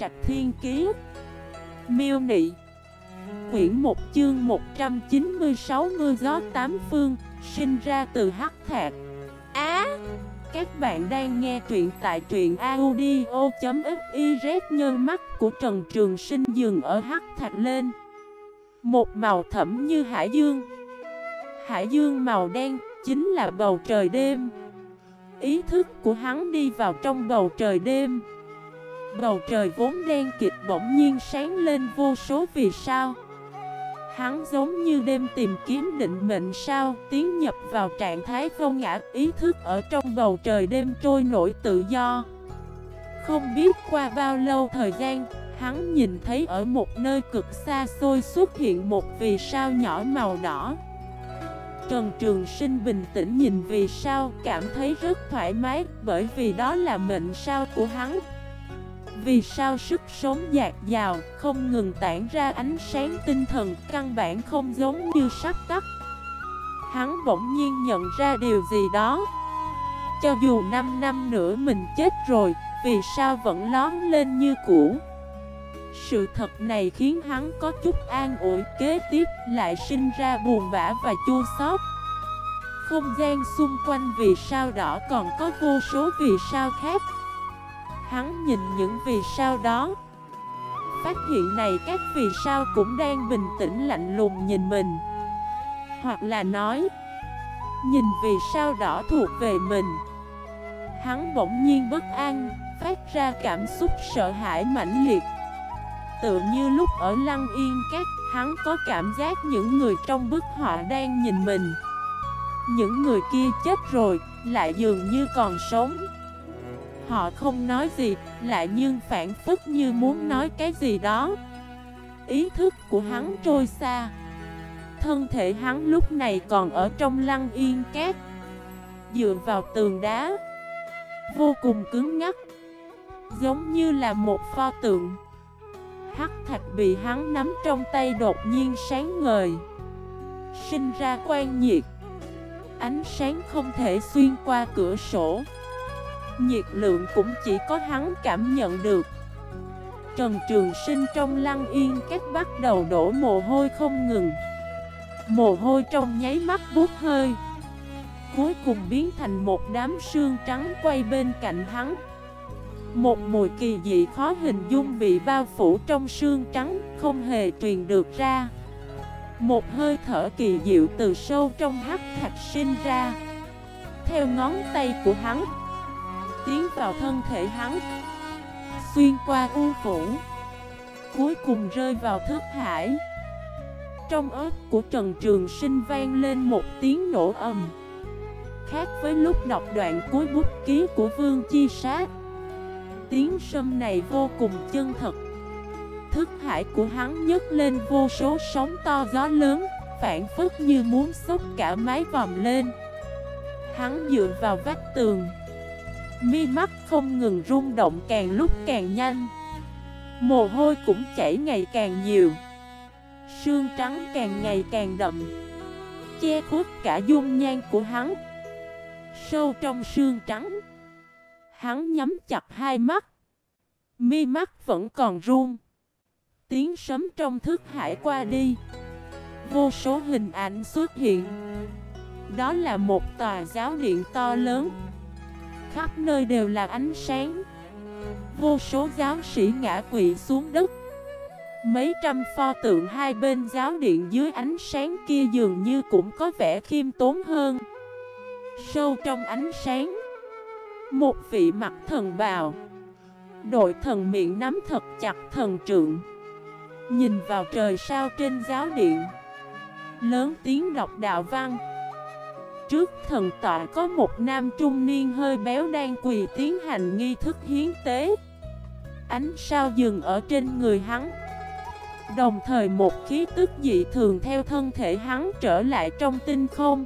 Trạch Thiên Kiế Miêu Nị. Quyển 1 chương 196 Mưa gió tám phương, Sinh ra từ Hắc Thạc. Á, Các bạn đang nghe truyện tại truyện audio.xyz nhơ mắt của Trần Trường Sinh dừng ở Hắc Thạc lên. Một màu thẫm như hải dương. Hải dương màu đen, chính là bầu trời đêm. Ý thức của hắn đi vào trong bầu trời đêm. Bầu trời vốn đen kịch bỗng nhiên sáng lên vô số vì sao? Hắn giống như đêm tìm kiếm định mệnh sao? Tiến nhập vào trạng thái không ngã, ý thức ở trong bầu trời đêm trôi nổi tự do. Không biết qua bao lâu thời gian, Hắn nhìn thấy ở một nơi cực xa xôi xuất hiện một vì sao nhỏ màu đỏ. Trần Trường Sinh bình tĩnh nhìn vì sao, cảm thấy rất thoải mái, bởi vì đó là mệnh sao của hắn. Vì sao sức sống dạt dào, không ngừng tản ra ánh sáng tinh thần căn bản không giống như sắp tắt. Hắn bỗng nhiên nhận ra điều gì đó. Cho dù 5 năm nữa mình chết rồi, vì sao vẫn lón lên như cũ. Sự thật này khiến hắn có chút an ủi kế tiếp lại sinh ra buồn bã và chua xót. Không gian xung quanh vì sao đỏ còn có vô số vì sao khác. Hắn nhìn những vì sao đó. Phát hiện này các vì sao cũng đang bình tĩnh lạnh lùng nhìn mình. Hoặc là nói, nhìn vì sao đỏ thuộc về mình. Hắn bỗng nhiên bất an, phát ra cảm xúc sợ hãi mãnh liệt. Tự như lúc ở Lăng Yên Các, hắn có cảm giác những người trong bức họa đang nhìn mình. Những người kia chết rồi, lại dường như còn sống. Họ không nói gì, lại nhưng phản phức như muốn nói cái gì đó. Ý thức của hắn trôi xa. Thân thể hắn lúc này còn ở trong Lăng Yên cát, Dựa vào tường đá. Vô cùng cứng ngắc. Giống như là một pho tượng. Hắc thạch bị hắn nắm trong tay đột nhiên sáng ngời Sinh ra quan nhiệt Ánh sáng không thể xuyên qua cửa sổ Nhiệt lượng cũng chỉ có hắn cảm nhận được Trần Trường Sinh trong lăng yên cách bắt đầu đổ mồ hôi không ngừng Mồ hôi trong nháy mắt bút hơi Cuối cùng biến thành một đám sương trắng quay bên cạnh hắn một mùi kỳ dị khó hình dung bị bao phủ trong sương trắng, không hề truyền được ra. Một hơi thở kỳ diệu từ sâu trong hắc thạch sinh ra. Theo ngón tay của hắn, tiến vào thân thể hắn, xuyên qua u phủ, cuối cùng rơi vào thức hải. Trong ớt của Trần Trường Sinh vang lên một tiếng nổ ầm. Khác với lúc đọc đoạn cuối bút ký của Vương Chi Sát tiếng sâm này vô cùng chân thật Thức hải của hắn nhấc lên vô số sóng to gió lớn Phản phức như muốn xúc cả mái vòm lên Hắn dựa vào vách tường Mi mắt không ngừng rung động càng lúc càng nhanh Mồ hôi cũng chảy ngày càng nhiều Sương trắng càng ngày càng đậm Che khuất cả dung nhan của hắn Sâu trong sương trắng, Hắn nhắm chặt hai mắt. Mi mắt vẫn còn run. Tiếng sấm trong thức hải qua đi. Vô số hình ảnh xuất hiện. Đó là một tòa giáo điện to lớn. Khắp nơi đều là ánh sáng. Vô số giáo sĩ ngã quỵ xuống đất. Mấy trăm pho tượng hai bên giáo điện dưới ánh sáng kia dường như cũng có vẻ khiêm tốn hơn. Sâu trong ánh sáng, một vị mặt thần bào, Đội thần miệng nắm thật chặt thần trượng, Nhìn vào trời sao trên giáo điện Lớn tiếng đọc đạo văn Trước thần tọa có một nam trung niên hơi béo đang quỳ tiến hành nghi thức hiến tế. Ánh sao dừng ở trên người hắn. Đồng thời một khí tức dị thường theo thân thể hắn trở lại trong tinh không.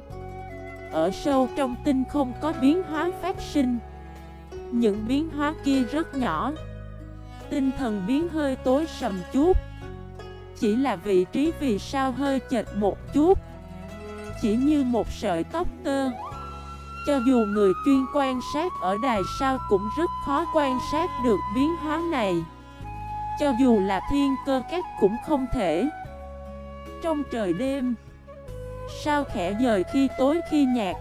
Ở sâu trong tinh không có biến hóa phát sinh. Những biến hóa kia rất nhỏ. Tinh thần biến hơi tối sầm chút. Chỉ là vị trí vì sao hơi chệch một chút. Chỉ như một sợi tóc tơ. Cho dù người chuyên quan sát ở đài sao cũng rất khó quan sát được biến hóa này. Cho dù là thiên cơ các cũng không thể. Trong trời đêm, Sao khẽ dời khi tối khi nhạt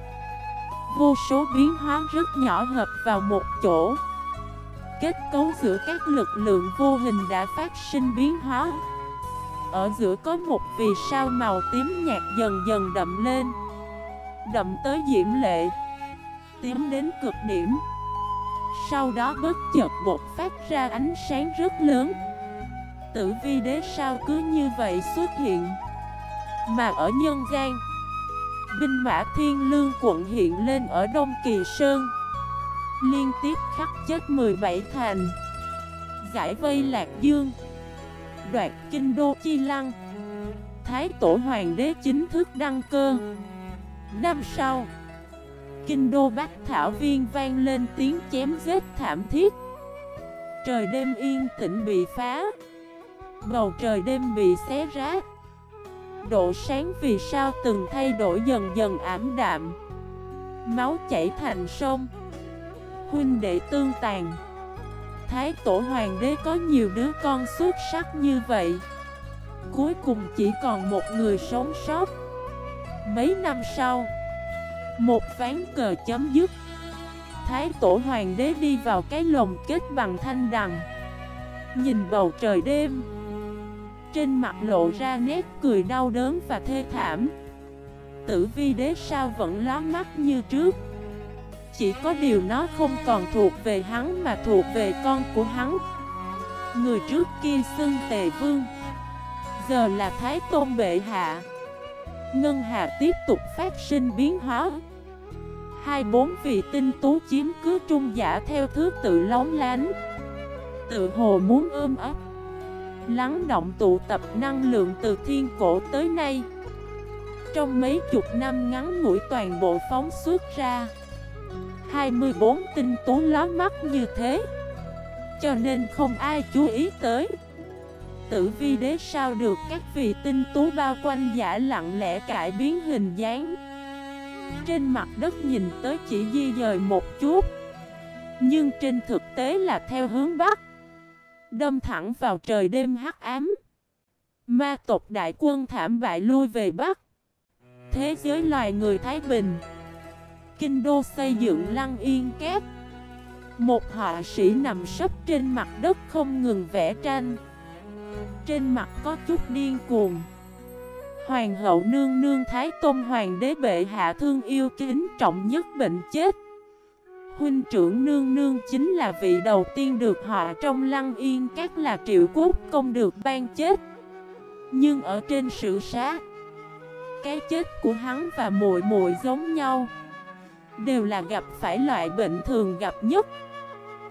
Vô số biến hóa rất nhỏ hợp vào một chỗ. Kết cấu giữa các lực lượng vô hình đã phát sinh biến hóa. Ở giữa có một vì sao màu tím nhạt dần dần đậm lên. Đậm tới diễm lệ, Tím đến cực điểm. Sau đó bất chợt bột phát ra ánh sáng rất lớn. Tử vi đế sao cứ như vậy xuất hiện. Mà ở nhân gian, Binh mã thiên lương quận hiện lên ở Đông Kỳ Sơn. Liên tiếp khắc chết 17 thành. Giải vây Lạc Dương. Đoạt Kinh Đô Chi Lăng. Thái Tổ Hoàng đế chính thức đăng cơ. Năm sau, Kinh Đô Bách Thảo Viên vang lên tiếng chém giết thảm thiết. Trời đêm yên tĩnh bị phá. Bầu trời đêm bị xé rách. Độ sáng vì sao từng thay đổi dần dần ảm đạm. Máu chảy thành sông. Huynh đệ tương tàn. Thái tổ hoàng đế có nhiều đứa con xuất sắc như vậy. Cuối cùng chỉ còn một người sống sót. Mấy năm sau, Một ván cờ chấm dứt. Thái tổ hoàng đế đi vào cái lồng kết bằng thanh đằng. Nhìn bầu trời đêm, trên mặt lộ ra nét cười đau đớn và thê thảm. Tử vi đế sao vẫn lóa mắt như trước. Chỉ có điều nó không còn thuộc về hắn mà thuộc về con của hắn. Người trước kia xưng tề vương, Giờ là thái tôn bệ hạ. Ngân hà tiếp tục phát sinh biến hóa. Hai bốn vị tinh tú chiếm cứ trung giả theo thứ tự lóng lánh. Tự hồ muốn ôm ấp, Lắng động tụ tập năng lượng từ thiên cổ tới nay. Trong mấy chục năm ngắn ngủi toàn bộ phóng xuất ra 24 tinh tú ló mắt như thế. Cho nên không ai chú ý tới. Tử vi đế sao được các vị tinh tú bao quanh giả lặng lẽ cải biến hình dáng. Trên mặt đất nhìn tới chỉ di dời một chút. Nhưng trên thực tế là theo hướng Bắc. Đâm thẳng vào trời đêm hắc ám. Ma tộc đại quân thảm bại lui về Bắc. Thế giới loài người Thái Bình Kinh đô xây dựng lăng yên kép. Một họa sĩ nằm sấp trên mặt đất không ngừng vẽ tranh. Trên mặt có chút điên cuồng. Hoàng hậu nương nương Thái Tôn Hoàng đế bệ hạ thương yêu kính trọng nhất bệnh chết. Huynh trưởng nương nương chính là vị đầu tiên được họa trong lăng yên các là triệu quốc công được ban chết. Nhưng ở trên sự sát, Cái chết của hắn và muội muội giống nhau. Đều là gặp phải loại bệnh thường gặp nhất.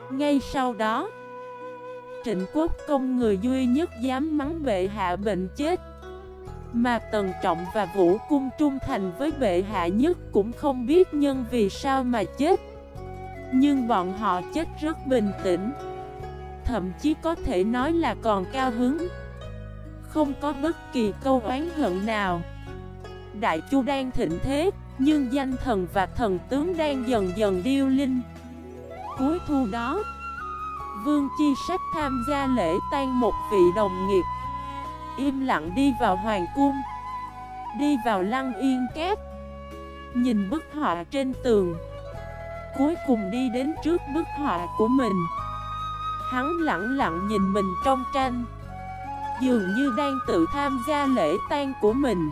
Ngay sau đó, Trịnh quốc công người duy nhất dám mắng bệ hạ bệnh chết, Mà Tần Trọng và Vũ Cung trung thành với bệ hạ nhất cũng không biết nhân vì sao mà chết. Nhưng bọn họ chết rất bình tĩnh, Thậm chí có thể nói là còn cao hứng. Không có bất kỳ câu oán hận nào. Đại Chu đang thịnh thế nhưng danh thần và thần tướng đang dần dần điêu linh. Cuối thu đó, Vương Chi Sách tham gia lễ tan một vị đồng nghiệp. Im lặng đi vào hoàng cung, Đi vào lăng yên két. Nhìn bức họa trên tường, Cuối cùng đi đến trước bức họa của mình. Hắn lặng lặng nhìn mình trong tranh, Dường như đang tự tham gia lễ tang của mình.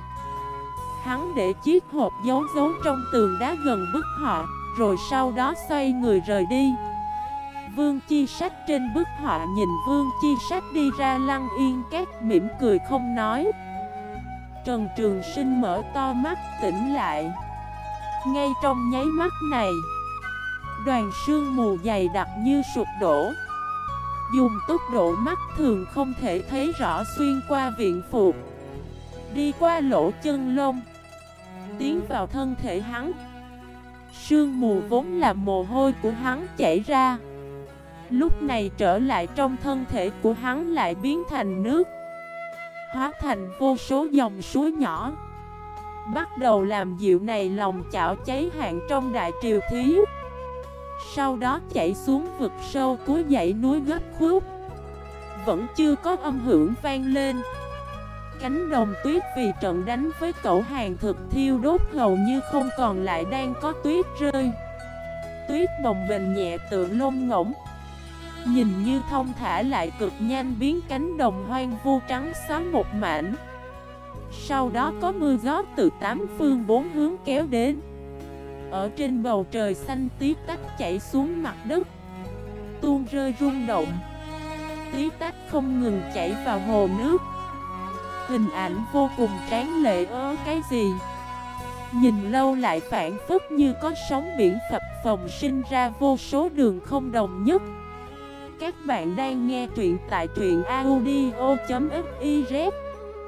Hắn để chiếc hộp giấu giấu trong tường đá gần bức họa Rồi sau đó xoay người rời đi. Vương Chi Sách trên bức họa nhìn Vương Chi Sách đi ra lăng yên két mỉm cười không nói. Trần Trường Sinh mở to mắt tỉnh lại. Ngay trong nháy mắt này, Đoàn sương mù dày đặc như sụp đổ. Dùng tốc độ mắt thường không thể thấy rõ xuyên qua viện phục Đi qua lỗ chân lông Tiến vào thân thể hắn. Sương mù vốn là mồ hôi của hắn chảy ra. Lúc này trở lại trong thân thể của hắn lại biến thành nước, Hóa thành vô số dòng suối nhỏ. Bắt đầu làm dịu này lòng chảo cháy hạn trong đại triều thí. Sau đó chạy xuống vực sâu cuối dãy núi gấp khúc vẫn chưa có âm hưởng vang lên. Cánh đồng tuyết vì trận đánh với cậu hàng thực thiêu đốt hầu như không còn lại đang có tuyết rơi. Tuyết bồng bềnh nhẹ tựa lông ngỗng. Nhìn như thông thả lại cực nhanh biến cánh đồng hoang vu trắng xóa một mảnh. Sau đó có mưa gió từ tám phương bốn hướng kéo đến. Ở trên bầu trời xanh tí tách chảy xuống mặt đất. Tuôn rơi rung động. Tí tách không ngừng chảy vào hồ nước. Hình ảnh vô cùng tráng lệ ớ, cái gì? Nhìn lâu lại phản phức như có sóng biển phập phồng sinh ra vô số đường không đồng nhất. Các bạn đang nghe truyện tại truyện audio.fif